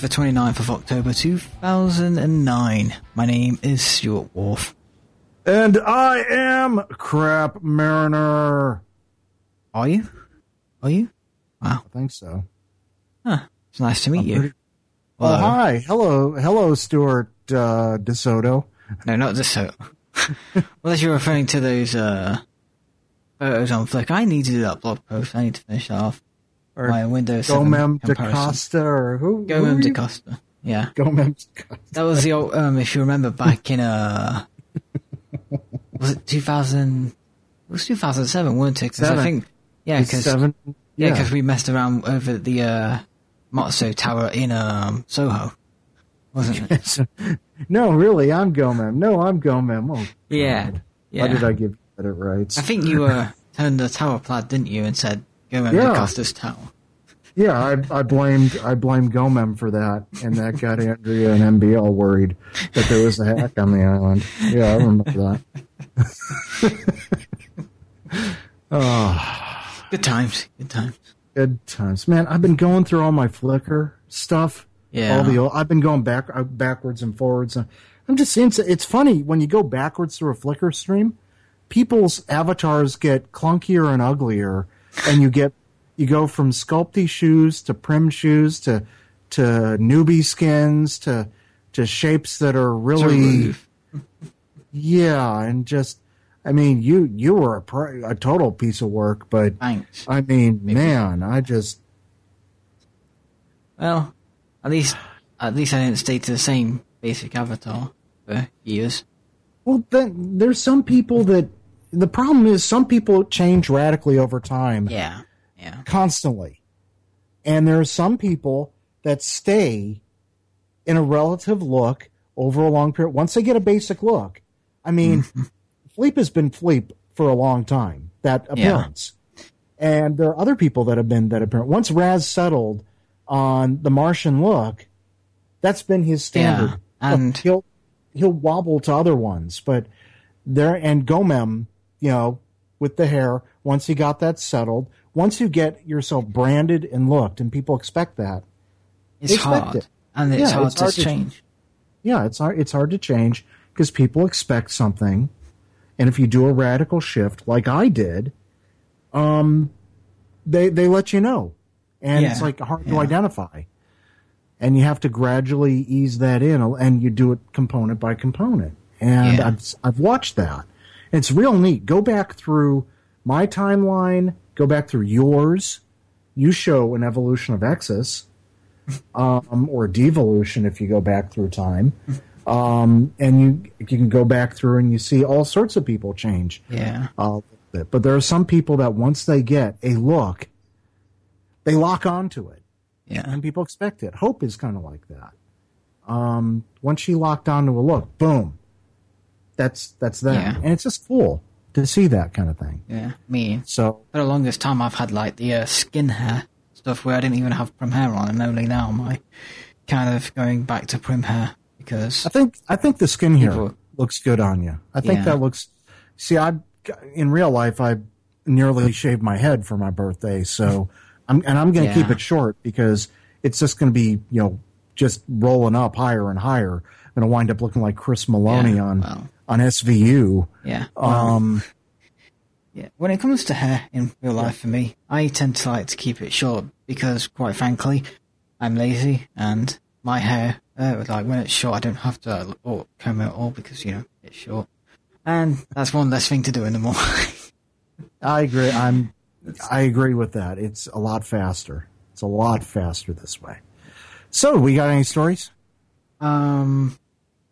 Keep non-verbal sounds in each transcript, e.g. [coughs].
The 29th of October 2009. My name is Stuart Wharf. And I am Crap Mariner. Are you? Are you? Wow. I think so. Huh. It's nice to meet I'm you. pretty- Oh, Hello. hi. Hello. Hello, Stuart uh, DeSoto. No, not so. [laughs] well, as you're referring to those uh, photos on Flick, I need to do that blog post. I need to finish that off. Or My Windows 7 Gomem. DaCosta or who? Gomem? DaCosta. Yeah. Gomem DaCosta. That was the old, um, if you remember back in, uh, was it 2000, it was 2007, weren't it? 'Cause I think, yeah, because, yeah, because we messed around over the, uh, Motso Tower in, um, Soho. Wasn't it? [laughs] no, really, I'm Gomem. No, I'm Gomem. Oh, Yeah. God. Yeah. Why did I give credit rights? I think you, uh, turned the tower plaid, didn't you, and said, and Yeah. DaCosta's tower. Yeah, I, I blamed I blamed Gomem for that, and that got Andrea and MB all worried that there was a hack on the island. Yeah, I remember that. oh, [laughs] Good times. Good times. good times, man. I've been going through all my Flickr stuff. Yeah. all the old, I've been going back uh, backwards and forwards. I'm just it's, it's funny when you go backwards through a Flickr stream, people's avatars get clunkier and uglier, and you get you go from sculpty shoes to prim shoes to to newbie skins to to shapes that are really [laughs] yeah, and just I mean you you were a, pr- a total piece of work, but Thanks. I mean man, I just Well, at least, at least I didn't stay to the same basic avatar for years. Well, then there's some people that the problem is some people change radically over time, Yeah. Yeah. constantly, and there are some people that stay in a relative look over a long period. Once they get a basic look, I mean, [laughs] Fleep has been Fleep for a long time. That appearance, and there are other people that have been that appearance. Once Raz settled on the Martian look, that's been his standard. Yeah, and- Look, he'll he'll wobble to other ones, but there and Gomem, you know, with the hair. Once you got that settled, once you get yourself branded and looked, and people expect that. It's Expect hard. it. And it's Yeah, hard it's to hard to- change. Yeah, it's hard. It's hard to change because people expect something, and if you do a radical shift like I did, um, they they let you know, and it's like hard to identify, and you have to gradually ease that in, and you do it component by component. And Yeah. I've I've watched that. It's real neat. Go back through my timeline. Go back through yours. You show an evolution of Exus [laughs] um, or devolution if you go back through time. Um, and you you can go back through and you see all sorts of people change. Yeah. Uh, but there are some people that once they get a look, they lock onto it, Yeah. and people expect it. Hope is kind of like that. Um, once she locked onto a look, boom, that's that's that, Yeah. and it's just cool to see that kind of thing. Yeah. Me. So For the longest time, I've had like the uh, skin hair stuff where I didn't even have prim hair on, and only now am I kind of going back to prim hair because I think I think the skin here People- looks good on you. I think Yeah. that looks. See, I in real life I nearly shaved my head for my birthday, so [laughs] I'm and I'm going to keep it short because it's just going to be you know just rolling up higher and higher. Going to wind up looking like Chris Meloni Yeah, on on SVU. yeah. Um, Yeah, when it comes to hair in real life for me, I tend to like to keep it short because, quite frankly, I'm lazy and my hair, uh, like when it's short, I don't have to uh, or comb it at all because you know it's short, and that's one less thing to do in the morning. [laughs] I agree. I'm. I agree with that. It's a lot faster. It's a lot faster this way. So, we got any stories? um,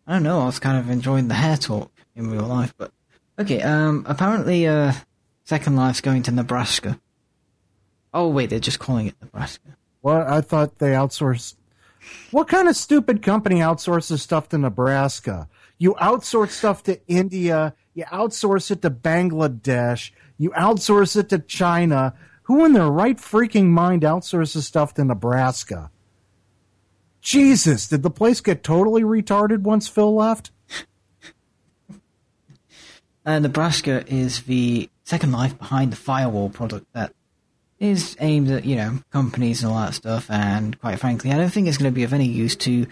I don't know. I was kind of enjoying the hair talk in real life, but okay. Um, apparently, uh, Second Life's going to Nebraska. Oh wait, they're just calling it Nebraska. Well, I thought they outsourced. What kind of stupid company outsources stuff to Nebraska? You outsource stuff to India. You outsource it to Bangladesh. You outsource it to China. Who in their right freaking mind outsources stuff to Nebraska? Jesus, did the place get totally retarded once Phil left? Uh, Nebraska is the Second Life behind the Firewall product that is aimed at, you know, companies and all that stuff, and quite frankly, I don't think it's going to be of any use to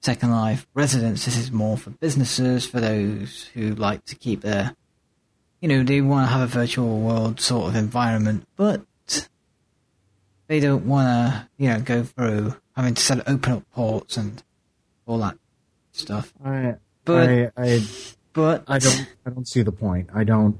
Second Life residents. This is more for businesses, for those who like to keep their, you know, they want to have a virtual world sort of environment, but they don't want to, you know, go through having to set open up ports and all that stuff. I, But I, I, but I don't, I don't see the point. I don't.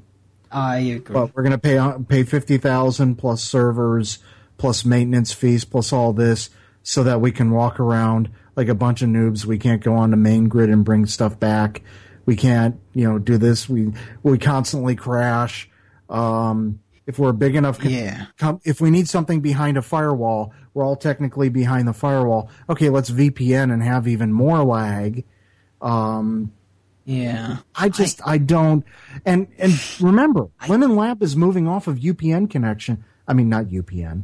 I agree. But we're going to pay pay fifty thousand plus servers, plus maintenance fees, plus all this, so that we can walk around like a bunch of noobs. We can't go on the main grid and bring stuff back. We can't, you know, do this. We we constantly crash. Um, if we're a big enough, com- Yeah. com- if we need something behind a firewall, we're all technically behind the firewall. Okay, let's VPN and have even more lag. Um, yeah. I just I, don't and and remember Linden Lab is moving off of UPN connection. I mean not UPN.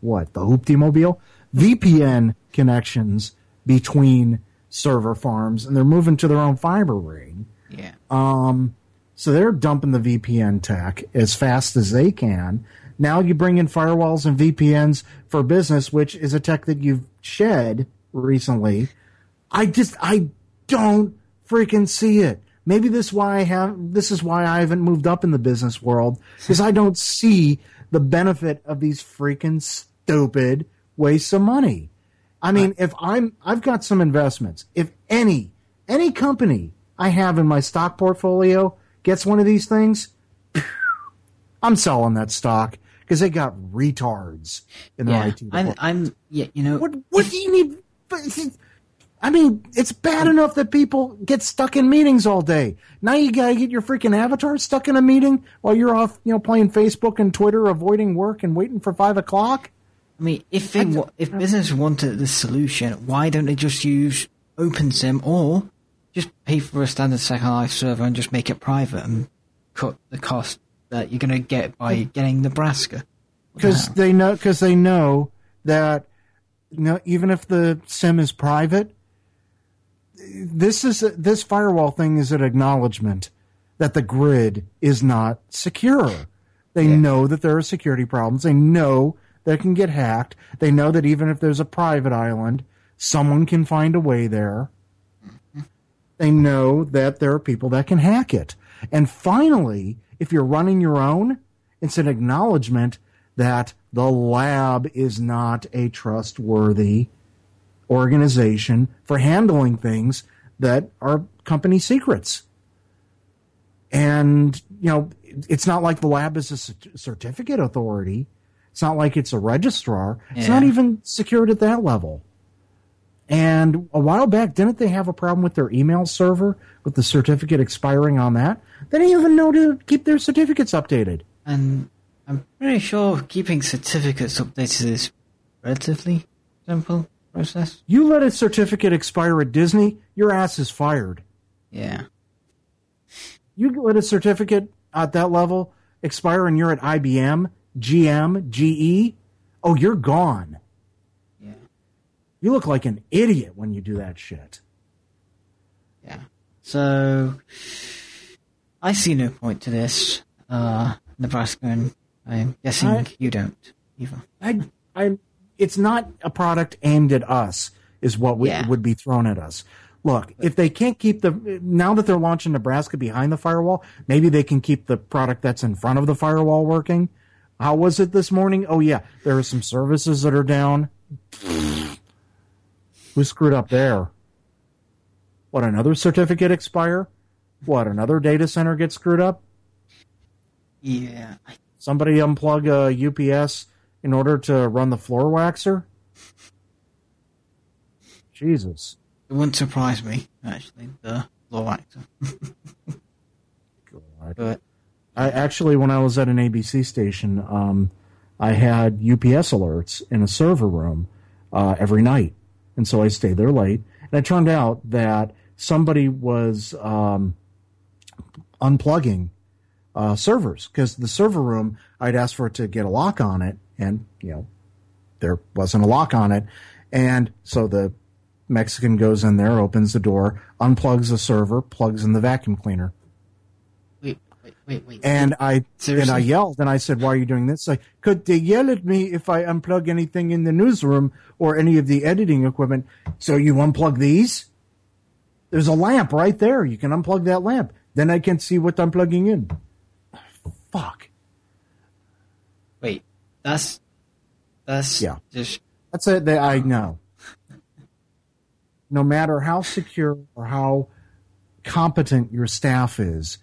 What the Hoopty Mobile? VPN connections between server farms, and they're moving to their own fiber ring. Yeah. Um, so they're dumping the VPN tech as fast as they can. Now you bring in firewalls and VPNs for business, which is a tech that you've shed recently. I just I don't freaking see it. Maybe this why I have this is why I haven't moved up in the business world because I don't see the benefit of these freaking stupid wastes of money. I mean, if I'm I've got some investments. If any any company I have in my stock portfolio gets one of these things, [coughs] I'm selling that stock because they got retards in their Yeah. IT I'm. I'm, yeah, you know, What what do you need? I mean, it's bad enough that people get stuck in meetings all day. Now you gotta get your freaking avatar stuck in a meeting while you're off, you know, playing Facebook and Twitter, avoiding work and waiting for five o'clock. I mean, if they, if business wanted the solution, why don't they just use OpenSIM or just pay for a standard Second Life server and just make it private and cut the cost that you're going to get by getting Nebraska? because they know because they know that you know, even if the sim is private, this is a, this firewall thing is an acknowledgement that the grid is not secure. They Yeah. know that there are security problems. They know that it can get hacked. They know that even if there's a private island, someone can find a way there. They know that there are people that can hack it. And finally, if you're running your own, it's an acknowledgement that the lab is not a trustworthy organization for handling things that are company secrets. And, you know, it's not like the lab is a certificate authority. It's not like it's a registrar. It's not even secured at that level. And a while back, didn't they have a problem with their email server with the certificate expiring on that? They didn't even know to keep their certificates updated. And I'm pretty sure keeping certificates updated is relatively simple process. You let a certificate expire at Disney, your ass is fired. Yeah. You let a certificate at that level expire and you're at IBM, GM, GE, oh, you're gone. You look like an idiot when you do that shit. Yeah. So I see no point to this, uh, Nebraska, and I'm guessing I- you don't either. I, I, it's not a product aimed at us, is what we, Yeah. would be thrown at us. Look, if they can't keep the now that they're launching Nebraska behind the firewall, maybe they can keep the product that's in front of the firewall working. How was it this morning? Oh yeah, there are some services that are down. Who screwed up there? What another certificate expire? What another data center get screwed up? Yeah. Somebody unplug a UPS in order to run the floor waxer? Jesus. It wouldn't surprise me, actually, the law actor. But I actually, when I was at an ABC station, um, I had UPS alerts in a server room uh, every night, and so I stayed there late. And it turned out that somebody was um, unplugging uh, servers because the server room I'd asked for it to get a lock on it, and you know there wasn't a lock on it, and so the Mexican goes in there, opens the door, unplugs the server, plugs in the vacuum cleaner. Wait, Wait. And I and I yelled and I said, "Why are you doing this?" Like, could they yell at me if I unplug anything in the newsroom or any of the editing equipment? So you unplug these? There's a lamp right there. You can unplug that lamp. Then I can see what I'm plugging in. Fuck. Wait, that's that's Yeah. Just That's it. That I know. No matter how secure or how competent your staff is,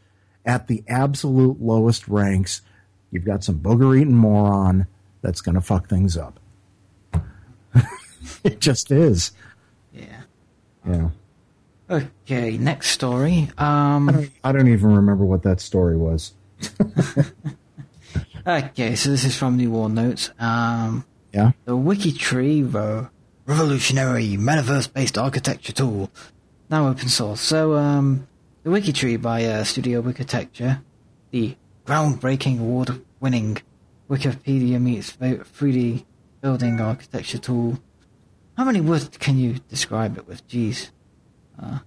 at the absolute lowest ranks, you've got some booger eating moron that's going to fuck things up. [laughs] it just is. yeah. Yeah. Okay, next story. Um. I don't even remember what that story was. [laughs] Okay, so this is from New World Notes. Um. Yeah. The WikiTree, the revolutionary metaverse-based architecture tool, now open source. So, um, the WikiTree by uh, Studio Wikitecture, the groundbreaking award-winning Wikipedia meets 3D building architecture tool. How many words can you describe it with? Jeez, uh,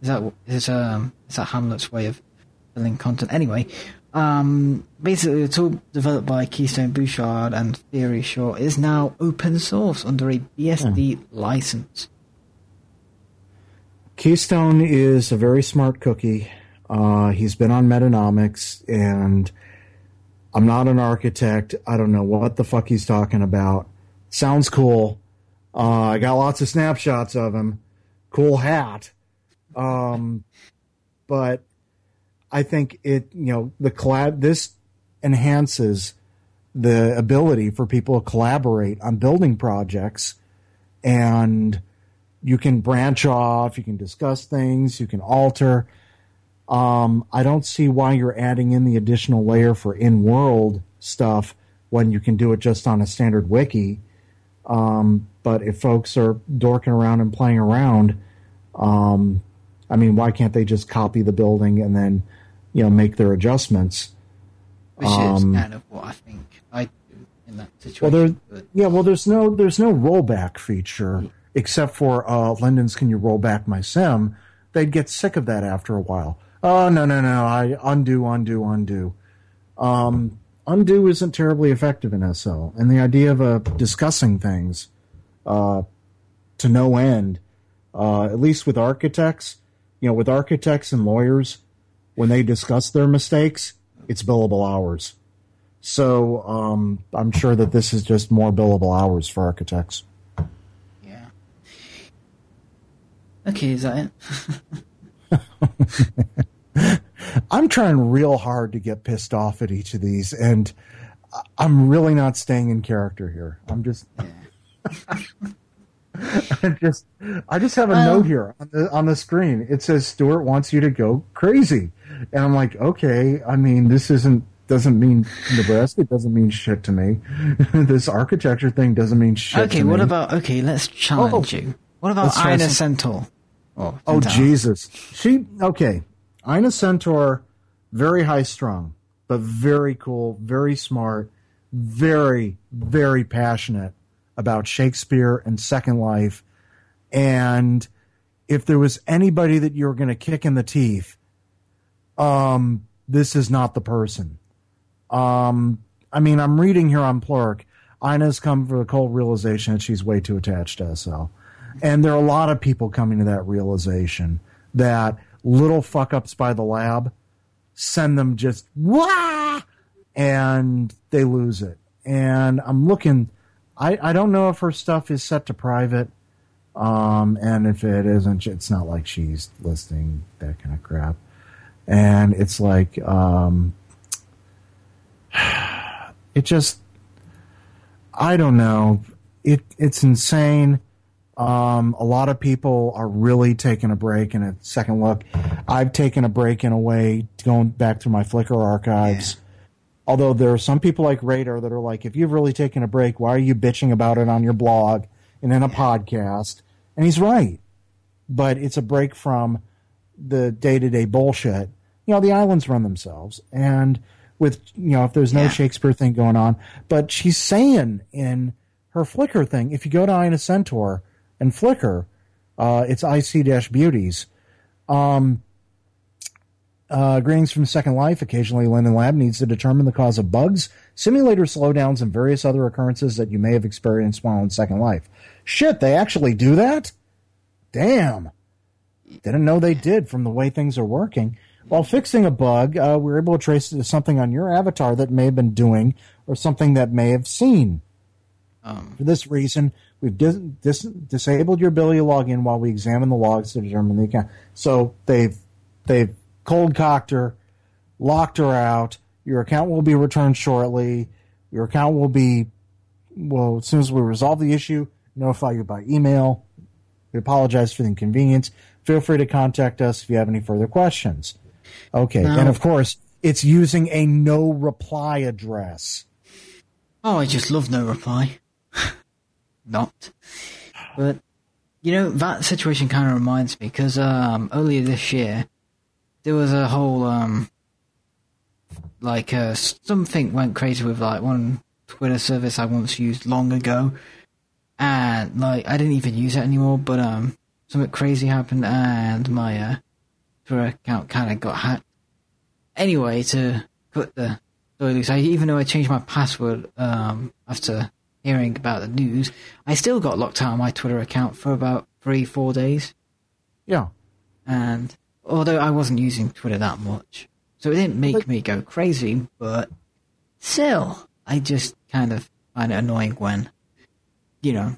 is that is um is that Hamlet's way of filling content? Anyway, um, basically, the tool developed by Keystone Bouchard and Theory Short is now open source under a BSD license. Keystone is a very smart cookie. Uh, he's been on Metanomics, and I'm not an architect. I don't know what the fuck he's talking about. Sounds cool. Uh, I got lots of snapshots of him. Cool hat. Um, but I think it, you know, the collab, this enhances the ability for people to collaborate on building projects and you can branch off, you can discuss things, you can alter. Um, I don't see why you're adding in the additional layer for in world stuff when you can do it just on a standard wiki. Um, but if folks are dorking around and playing around, um, I mean, why can't they just copy the building and then, you know, make their adjustments? Which Um, is kind of what I think I do in that situation. Well, there, yeah, well, there's no there's no rollback feature except for uh, Linden's "Can you roll back my sim?" They'd get sick of that after a while. Oh no no no! I undo undo undo. Um, undo isn't terribly effective in SL, and the idea of uh, discussing things uh, to no end, uh, at least with architects, you know, with architects and lawyers, when they discuss their mistakes, it's billable hours. So um, I'm sure that this is just more billable hours for architects. yeah. Okay, is that it? [laughs] I'm trying real hard to get pissed off at each of these, and I'm really not staying in character here. I'm just, [laughs] I just, I just have a Well- note here on the on the screen. It says Stuart wants you to go crazy, and I'm like, okay. I mean, this isn't doesn't mean Nebraska. Doesn't mean shit to me. [laughs] this architecture thing doesn't mean shit. Okay, what me. about okay? Let's challenge Oh. you. What about Ina Centaur? Oh, Oh Jesus! She okay. Ina Centaur, very high strung, but very cool, very smart, very very passionate about Shakespeare and Second Life. And if there was anybody that you were going to kick in the teeth, um, this is not the person. Um, I mean, I'm reading here on Plurk. Ina's come for the cold realization that she's way too attached to SL. And there are a lot of people coming to that realization that little fuck ups by the lab send them just wah and they lose it. And I'm looking I, I don't know if her stuff is set to private. Um, and if it isn't, it's not like she's listing that kind of crap. And it's like, um, [sighs] it just, I don't know. It, it's insane. Um, a lot of people are really taking a break and a second look. I've taken a break in a way going back through my Flickr archives. Although there are some people like Radar that are like, if you've really taken a break, why are you bitching about it on your blog and in a podcast? And he's right. But it's a break from the day to day bullshit. You know, the islands run themselves. And with, you know, if there's no Yeah. Shakespeare thing going on, but she's saying in her Flickr thing, if you go to Ina Centaur and Flickr, uh, it's IC Beauties. Um, Uh, greetings from Second Life. Occasionally, Linden Lab needs to determine the cause of bugs, simulator slowdowns, and various other occurrences that you may have experienced while in Second Life. Shit, they actually do that? Damn. Didn't know they did from the way things are working. While fixing a bug, uh, we were able to trace it to something on your avatar that may have been doing or something that may have seen. Um, For this reason, we've dis- dis- disabled your ability to log in while we examine the logs to determine the account. So they've they've cold cocked her, locked her out. Your account will be returned shortly. Your account will be well as soon as we resolve the issue, notify you by email. We apologize for the inconvenience. Feel free to contact us if you have any further questions. Okay, Now- and of course, it's using a no reply address. oh, I just love no reply. [laughs] Not. But, you know, that situation kind of reminds me, because um, earlier this year, there was a whole, um, like, uh, something went crazy with, like, one Twitter service I once used long ago. And, like, I didn't even use it anymore, but, um, something crazy happened and my, uh, Twitter account kind of got hacked. Anyway, to put the story I, even though I changed my password, um, after hearing about the news, I still got locked out of my Twitter account for about three, four days. Yeah. And although I wasn't using Twitter that much, so it didn't make me go crazy, but still, I just kind of find it annoying when, you know,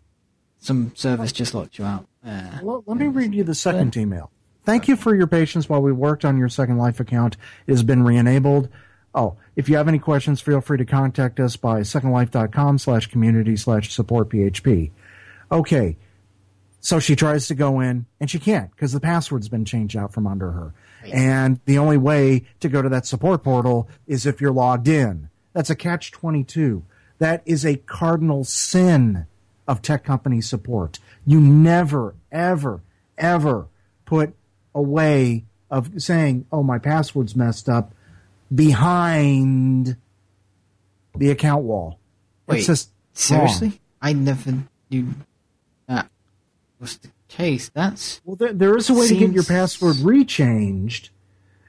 some service just locked you out. Uh, Well, let me read you the second email. Thank you for your patience while we worked on your Second Life account. It has been re-enabled. Oh, if you have any questions, feel free to contact us by secondlife.com slash community slash support PHP. Okay. So she tries to go in and she can't because the password's been changed out from under her. And the only way to go to that support portal is if you're logged in. That's a catch 22. That is a cardinal sin of tech company support. You never, ever, ever put a way of saying, oh, my password's messed up behind the account wall. Wait, it's just seriously? wrong. I never knew that was the case. That's Well, there, there is a way to get your password rechanged,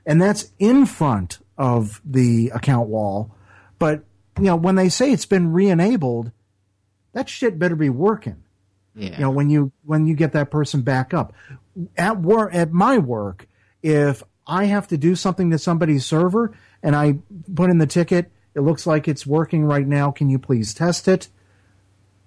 and that's in front of the account wall. But you know, when they say it's been re-enabled, that shit better be working. yeah. You know, when you when you get that person back up at work at my work, if I have to do something to somebody's server and I put in the ticket, it looks like it's working right now. Can you please test it?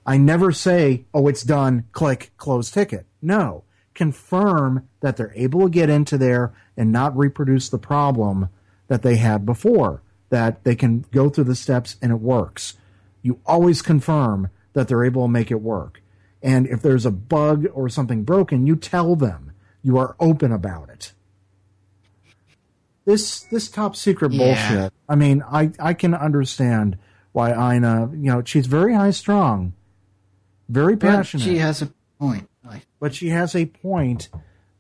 I never say, oh, it's done, click, close ticket. No. Confirm that they're able to get into there and not reproduce the problem that they had before, that they can go through the steps and it works. You always confirm that they're able to make it work. And if there's a bug or something broken, you tell them. You are open about it. This this top secret Yeah. bullshit. I mean, I I can understand why Ina, you know, she's very high strung, very But passionate, she has a point. But she has a point,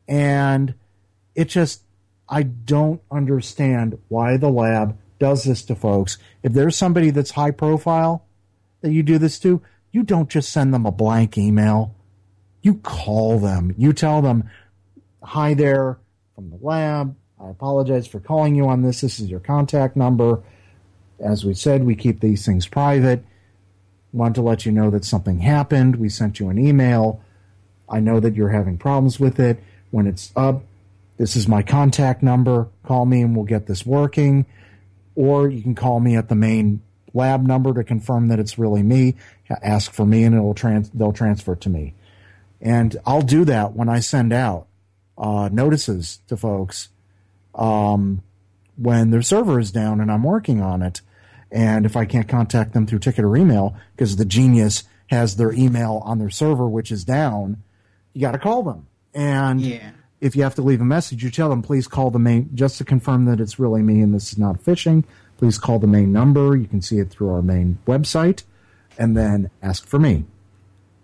and it just I don't understand why the lab does this to folks. If there's somebody that's high profile that you do this to, you don't just send them a blank email. You call them. You tell them, "Hi there, from the lab. I apologize for calling you on this. This is your contact number. As we said, we keep these things private. Want to let you know that something happened. We sent you an email. I know that you're having problems with it. When it's up, this is my contact number. Call me and we'll get this working. Or you can call me at the main lab number to confirm that it's really me. Ask for me and it'll trans- they'll transfer it to me. And I'll do that when I send out uh, notices to folks um, when their server is down and I'm working on it. And if I can't contact them through ticket or email because the genius has their email on their server, which is down, you got to call them. And Yeah. if you have to leave a message, you tell them, please call the main, just to confirm that it's really me and this is not phishing. Please call the main number. You can see it through our main website and then ask for me.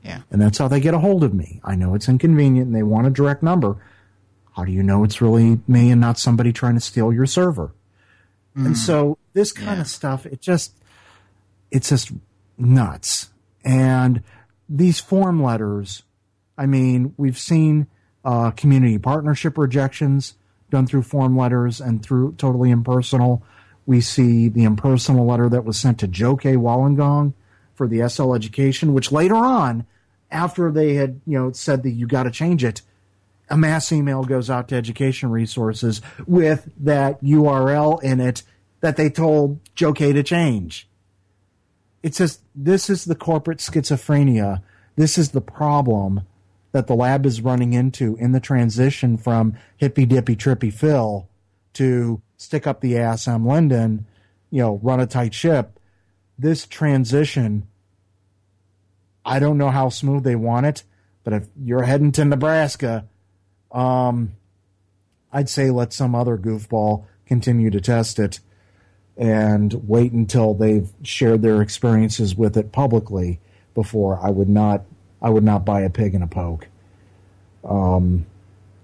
yeah. And that's how they get a hold of me. I know it's inconvenient and they want a direct number. How do you know it's really me and not somebody trying to steal your server? And so this kind Yeah. of stuff, it just, it's just nuts. And these form letters, I mean, we've seen uh, community partnership rejections done through form letters and through totally impersonal. We see the impersonal letter that was sent to Joe K. Wollongong for the SL education, which later on, after they had you know said that you got to change it, a mass email goes out to education resources with that URL in it that they told Joe K to change. It says this is the corporate schizophrenia. This is the problem that the lab is running into in the transition from hippy dippy trippy Phil to stick up the ass M Linden, you know, run a tight ship. This transition, I don't know how smooth they want it, but if you're heading to Nebraska, um, I'd say let some other goofball continue to test it and wait until they've shared their experiences with it publicly before I would not I would not buy a pig in a poke. Um,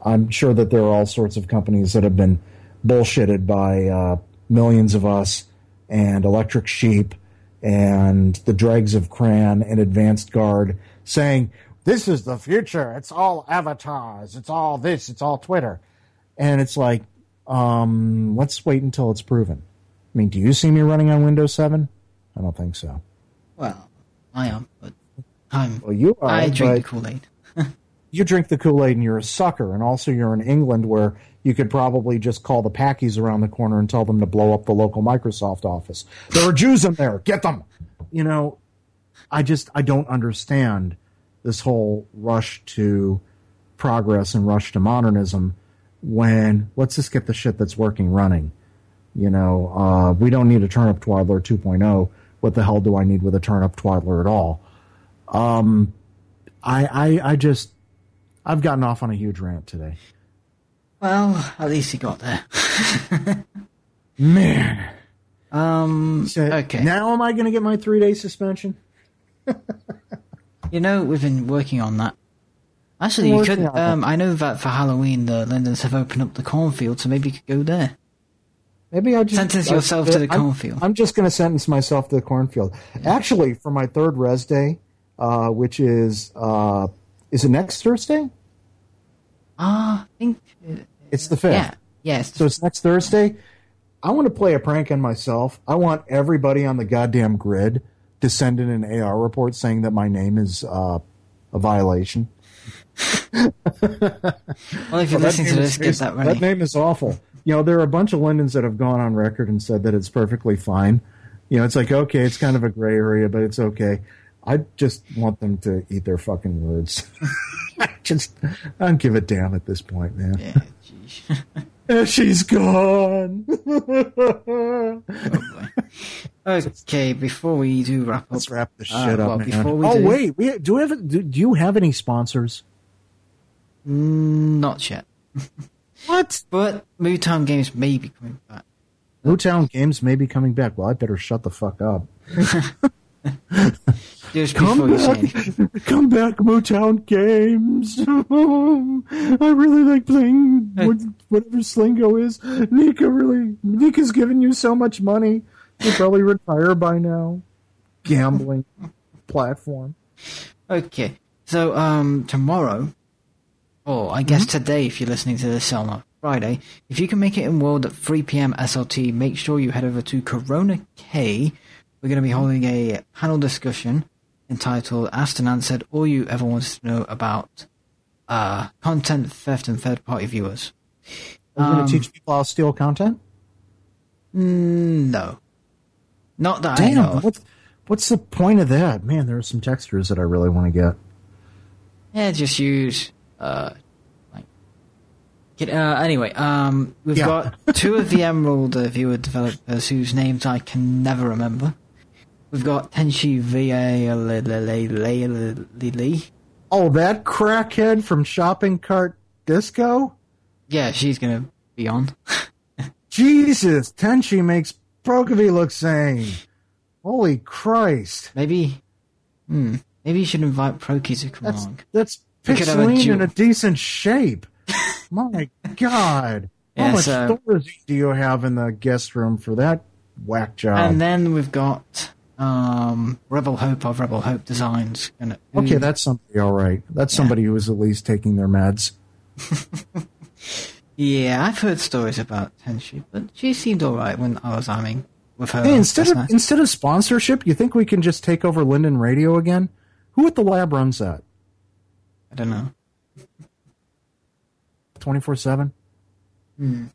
I'm sure that there are all sorts of companies that have been bullshitted by uh, millions of us and Electric Sheep and the dregs of Cran and Advanced Guard saying, This is the future. It's all avatars. It's all this. It's all Twitter. And it's like, um, let's wait until it's proven. I mean, do you see me running on Windows 7? I don't think so. Well, I am, but I'm. Well, you are. I drink the Kool Aid. [laughs] you drink the Kool Aid and you're a sucker. And also, you're in England where you could probably just call the Packies around the corner and tell them to blow up the local Microsoft office. There are Jews in there. Get them. You know, I just I don't understand this whole rush to progress and rush to modernism when let's just get the shit that's working running. You know, uh, we don't need a turnip twaddler 2.0. What the hell do I need with a turnip twaddler at all? Um, I, I, I just, I've gotten off on a huge rant today. Well, at least he got there. [laughs] Man. um. So Okay. Now am I going to get my three day suspension? [laughs] You know, we've been working on that. Actually, you could. Um, I know that for Halloween, the Lindens have opened up the cornfield, so maybe you could go there. Maybe I just Sentence I- yourself to the I'm- cornfield. I'm just going to sentence myself to the cornfield. Actually, for my third res day, uh, which is uh, is it next Thursday? Ah, I think. It's the fifth. Yeah. Yes. So it's next Thursday. I want to play a prank on myself. I want everybody on the goddamn grid to send in an AR report saying that my name is uh, a violation. [laughs] well, if you're That listening to name this, is- get that ready. name is awful. You know, there are a bunch of Lindens that have gone on record and said that it's perfectly fine. You know, it's like, okay, it's kind of a gray area, but it's okay. I just want them to eat their fucking words. I [laughs] just, I don't give a damn at this point, man. yeah. Geez. Yeah, [laughs] She's gone. Okay. Before we do wrap up, Let's wrap this Uh, shit up, well, man. before we oh do- wait, we do we have do, do you have any sponsors? Mm, not yet. [laughs] What? But Movie Time Games may be coming back. Newtown Games may be coming back. Well, I better shut the fuck up. [laughs] Just Come before you say back, come back, Motown Games. [laughs] I really like playing whatever Slingo is. Nika really, Nika's given you so much money. You'll probably retire by now. Gambling [laughs] platform. Okay. So, um, tomorrow, or I guess today, if you're listening to this on Friday, if you can make it in World at 3 p.m. SLT, make sure you head over to Corona K. We're going to be holding a panel discussion entitled Asked and Answered All You Ever Wanted to Know About uh, Content Theft and Third Party Viewers. Are you going Um, to teach people how to steal content? Mm, no. Not that I know Damn, what's, what's the point of that? Man, there are some textures that I really want to get. Yeah, just use uh like get, uh anyway, um we've Yeah. got two of the Emerald uh, viewer developers whose names I can never remember. We've got Tenshi VA Lee. Oh, that crackhead from Shopping Cart Disco? Yeah, she's gonna be on. [laughs] Jesus, Tenshi makes Prokofy looks sane. Holy Christ. Maybe hmm. Maybe you should invite Proki to come That's along. that's We could have a Pixeline in a decent shape. [laughs] My God. How Yeah, much so- storage do you have in the guest room for that whack job? And then we've got um Rebel Hope of Rebel Hope Designs. Okay, that's somebody all right. That's somebody who is at least taking their meds. [laughs] Yeah, I've heard stories about Tenshi, but she seemed alright when I was arming with her. Hey, instead of instead of sponsorship, you think we can just take over Linden Radio again? Who at the lab runs that? I don't know. Twenty four seven. Hmm.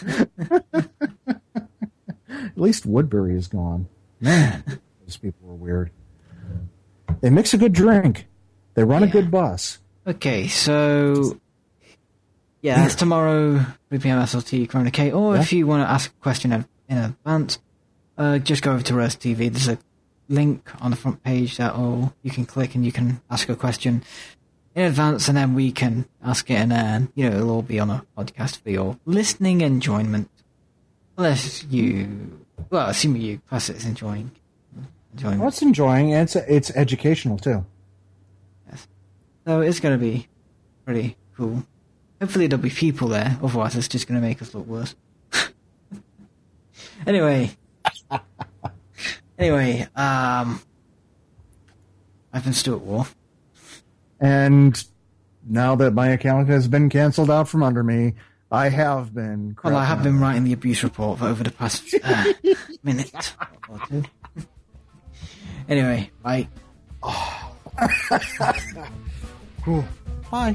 [laughs] At least Woodbury is gone. Man, those people are weird. They mix a good drink. They run a good bus. Okay, so yeah, that's tomorrow, 3 p.m. SLT Corona K. Or if you want to ask a question in in advance, uh, just go over to Res TV. There's a link on the front page that all you can click and you can ask a question in advance, and then we can ask it, and then you know it'll all be on a podcast for your listening enjoyment. Unless you, well, assuming you class it as enjoying. Enjoyment. Well, it's enjoying. And it's it's educational too. So it's going to be pretty cool. Hopefully there'll be people there, otherwise it's just going to make us look worse. [laughs] anyway. [laughs] anyway, um, I've been Stuart Wolf. And now that my account has been canceled out from under me, I have been. Well, I have been out. writing the abuse report for over the past uh, [laughs] minute or two. Anyway, bye. Cool. Bye.